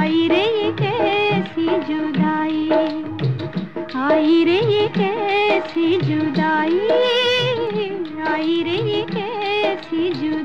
आई रही कैसी जुदाई आई रे ये कैसी जुदाई आई कैसी जुदाई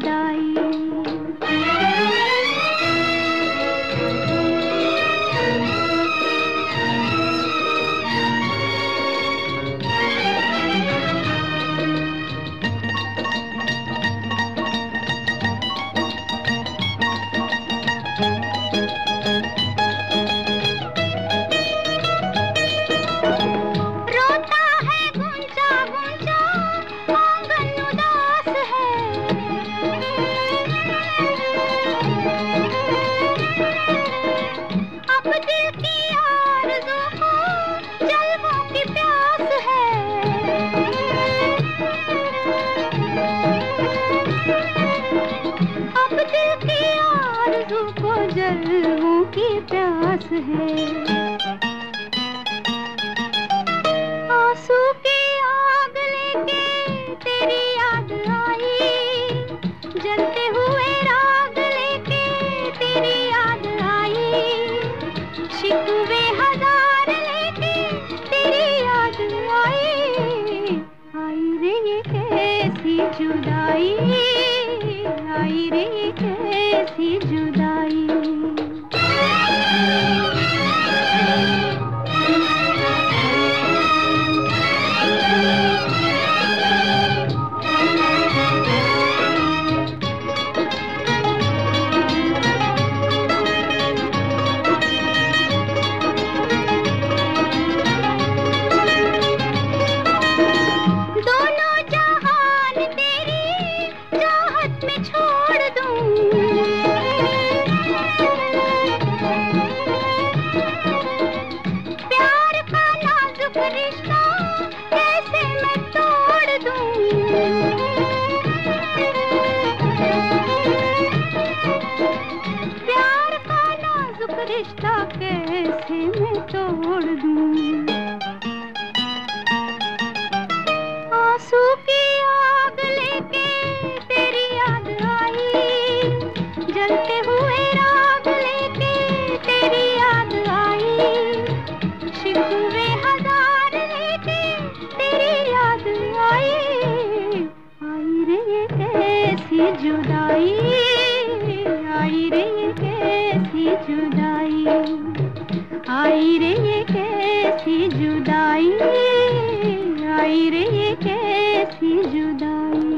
आरज़ू को की प्यास है। आँसू की आग लेके तेरी याद आई। जलते हुए राग लेके तेरी याद आई। शिकवे हज़ार लेके तेरी याद आई। आई रे ये कैसी जुदाई, आई रे ये कैसी जुदाई दोनों कैसे मैं तोड़ दूँ? आँसू की आग लेके तेरी याद आई। जलते हुए राग लेके तेरी याद आई। शिकवे हज़ार लेके तेरी याद आई। आई रे कैसी जुदाई। जुदाई। आई रे ये कैसी जुदाई? आई रे ये कैसी जुदाई?